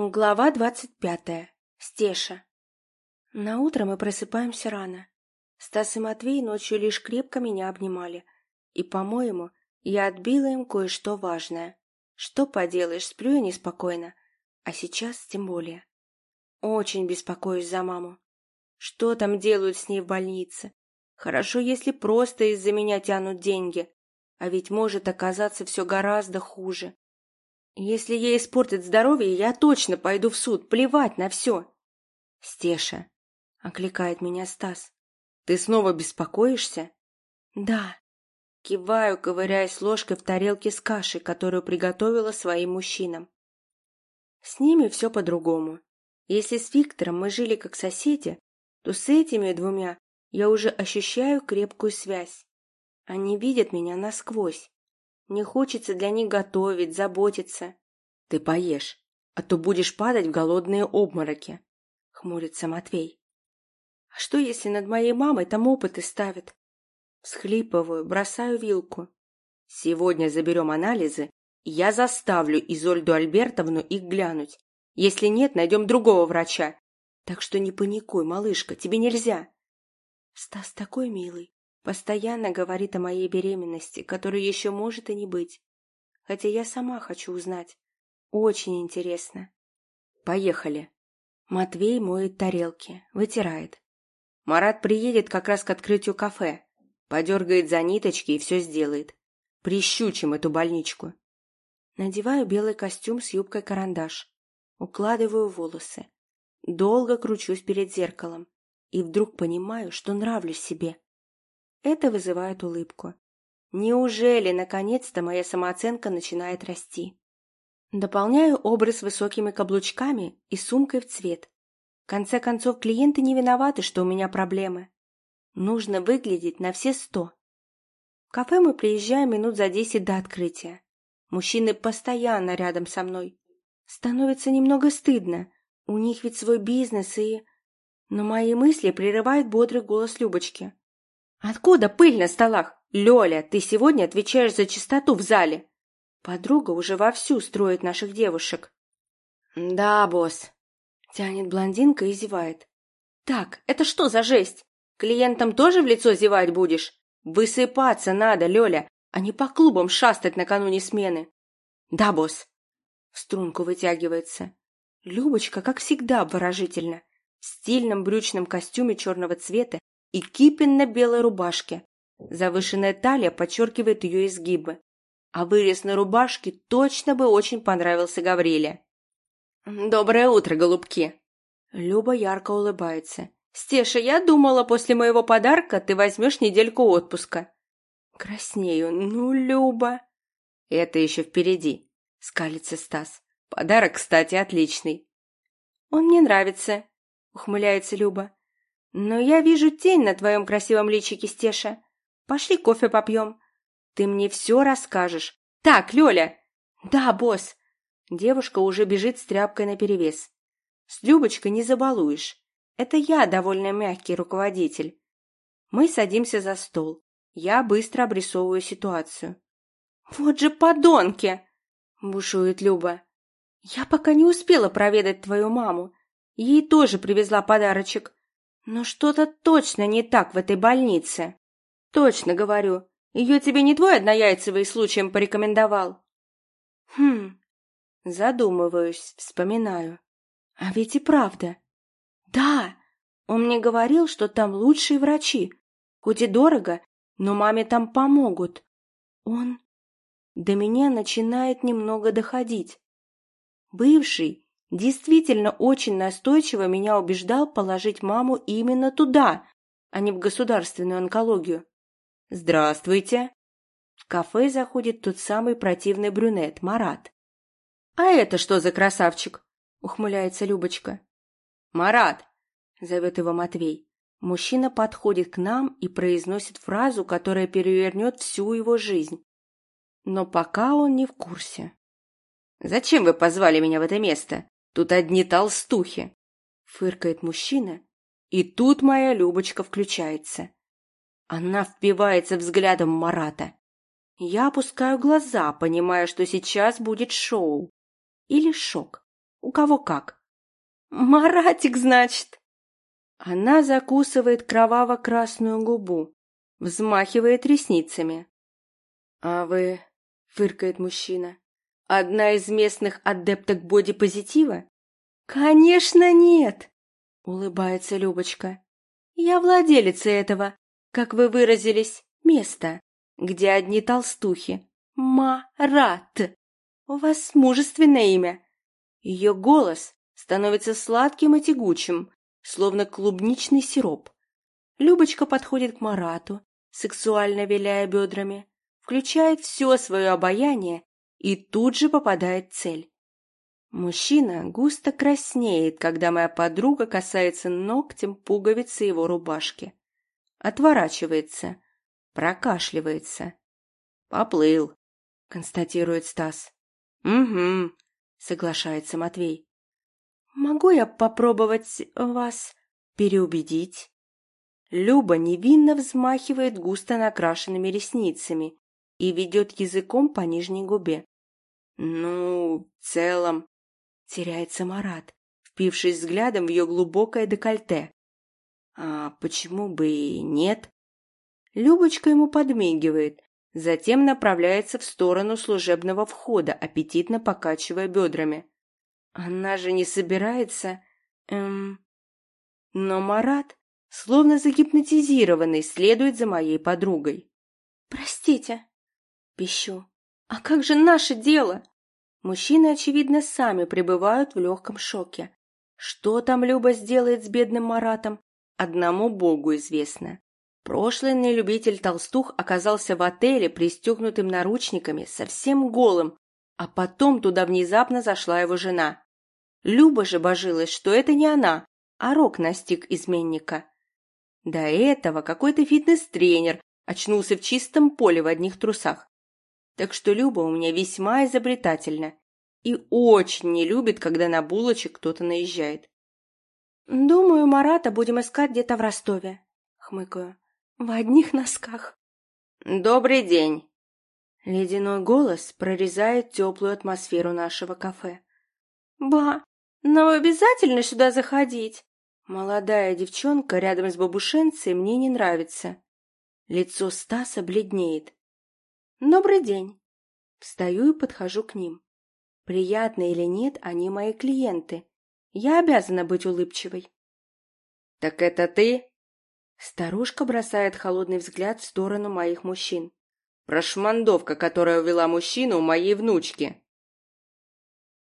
Глава двадцать пятая. Стеша. На утро мы просыпаемся рано. Стас и Матвей ночью лишь крепко меня обнимали. И, по-моему, я отбила им кое-что важное. Что поделаешь, сплю я неспокойно. А сейчас тем более. Очень беспокоюсь за маму. Что там делают с ней в больнице? Хорошо, если просто из-за меня тянут деньги. А ведь может оказаться все гораздо хуже. Если ей испортит здоровье, я точно пойду в суд, плевать на все. Стеша, окликает меня Стас. Ты снова беспокоишься? Да. Киваю, ковыряясь ложкой в тарелке с кашей, которую приготовила своим мужчинам. С ними все по-другому. Если с Виктором мы жили как соседи, то с этими двумя я уже ощущаю крепкую связь. Они видят меня насквозь. Мне хочется для них готовить, заботиться. Ты поешь, а то будешь падать в голодные обмороки, — хмурится Матвей. А что, если над моей мамой там опыты ставят? Всхлипываю, бросаю вилку. Сегодня заберем анализы, и я заставлю Изольду Альбертовну их глянуть. Если нет, найдем другого врача. Так что не паникуй, малышка, тебе нельзя. Стас такой милый. Постоянно говорит о моей беременности, которой еще может и не быть. Хотя я сама хочу узнать. Очень интересно. Поехали. Матвей моет тарелки, вытирает. Марат приедет как раз к открытию кафе. Подергает за ниточки и все сделает. Прищучим эту больничку. Надеваю белый костюм с юбкой-карандаш. Укладываю волосы. Долго кручусь перед зеркалом. И вдруг понимаю, что нравлюсь себе. Это вызывает улыбку. Неужели, наконец-то, моя самооценка начинает расти? Дополняю образ высокими каблучками и сумкой в цвет. В конце концов, клиенты не виноваты, что у меня проблемы. Нужно выглядеть на все сто. В кафе мы приезжаем минут за десять до открытия. Мужчины постоянно рядом со мной. Становится немного стыдно. У них ведь свой бизнес и... Но мои мысли прерывает бодрый голос Любочки. «Откуда пыль на столах? Лёля, ты сегодня отвечаешь за чистоту в зале!» Подруга уже вовсю строит наших девушек. «Да, босс», — тянет блондинка и зевает. «Так, это что за жесть? Клиентам тоже в лицо зевать будешь? Высыпаться надо, Лёля, а не по клубам шастать накануне смены». «Да, босс», — в струнку вытягивается. Любочка, как всегда, обворожительна. В стильном брючном костюме черного цвета и кипин на белой рубашке. Завышенная талия подчеркивает ее изгибы. А вырез на рубашке точно бы очень понравился Гавриле. «Доброе утро, голубки!» Люба ярко улыбается. «Стеша, я думала, после моего подарка ты возьмешь недельку отпуска». Краснею. «Ну, Люба!» «Это еще впереди», — скалится Стас. «Подарок, кстати, отличный». «Он мне нравится», — ухмыляется Люба. «Но я вижу тень на твоем красивом личике, Стеша. Пошли кофе попьем. Ты мне все расскажешь. Так, Лёля!» «Да, босс!» Девушка уже бежит с тряпкой наперевес. «С Любочкой не забалуешь. Это я довольно мягкий руководитель». Мы садимся за стол. Я быстро обрисовываю ситуацию. «Вот же подонки!» — бушует Люба. «Я пока не успела проведать твою маму. Ей тоже привезла подарочек. Но что-то точно не так в этой больнице. Точно говорю. Ее тебе не твой однояйцевый случаем порекомендовал? Хм. Задумываюсь, вспоминаю. А ведь и правда. Да, он мне говорил, что там лучшие врачи. Хоть и дорого, но маме там помогут. Он... До меня начинает немного доходить. Бывший действительно очень настойчиво меня убеждал положить маму именно туда, а не в государственную онкологию. «Здравствуйте!» В кафе заходит тот самый противный брюнет, Марат. «А это что за красавчик?» — ухмыляется Любочка. «Марат!» — зовет его Матвей. Мужчина подходит к нам и произносит фразу, которая перевернет всю его жизнь. Но пока он не в курсе. «Зачем вы позвали меня в это место? Тут одни толстухи!» Фыркает мужчина, и тут моя Любочка включается. Она впивается взглядом Марата. Я опускаю глаза, понимая, что сейчас будет шоу. Или шок. У кого как. «Маратик, значит?» Она закусывает кроваво-красную губу, взмахивает ресницами. «А вы...» — фыркает мужчина. «Одна из местных адепток бодипозитива?» «Конечно нет!» — улыбается Любочка. «Я владелица этого, как вы выразились, места, где одни толстухи. Марат! У вас мужественное имя!» Ее голос становится сладким и тягучим, словно клубничный сироп. Любочка подходит к Марату, сексуально виляя бедрами, включает все свое обаяние и тут же попадает цель. Мужчина густо краснеет, когда моя подруга касается ногтем пуговицы его рубашки. Отворачивается, прокашливается. «Поплыл», — констатирует Стас. «Угу», — соглашается Матвей. «Могу я попробовать вас переубедить?» Люба невинно взмахивает густо накрашенными ресницами и ведет языком по нижней губе. «Ну, в целом...» — теряется Марат, впившись взглядом в ее глубокое декольте. «А почему бы и нет?» Любочка ему подмигивает, затем направляется в сторону служебного входа, аппетитно покачивая бедрами. Она же не собирается... Эм... Но Марат, словно загипнотизированный, следует за моей подругой. «Простите», — пищу. «А как же наше дело?» Мужчины, очевидно, сами пребывают в легком шоке. Что там Люба сделает с бедным Маратом, одному Богу известно. Прошлый нелюбитель толстух оказался в отеле, пристегнутым наручниками, совсем голым, а потом туда внезапно зашла его жена. Люба же божилась, что это не она, а Рок настиг изменника. До этого какой-то фитнес-тренер очнулся в чистом поле в одних трусах. Так что Люба у меня весьма изобретательна и очень не любит, когда на булочек кто-то наезжает. «Думаю, Марата будем искать где-то в Ростове», — хмыкаю. «В одних носках». «Добрый день!» Ледяной голос прорезает теплую атмосферу нашего кафе. «Ба, нам обязательно сюда заходить?» Молодая девчонка рядом с бабушенцей мне не нравится. Лицо Стаса бледнеет. «Добрый день!» Встаю и подхожу к ним. Приятно или нет, они мои клиенты. Я обязана быть улыбчивой. «Так это ты?» Старушка бросает холодный взгляд в сторону моих мужчин. Прошмандовка, которая увела мужчину у моей внучки.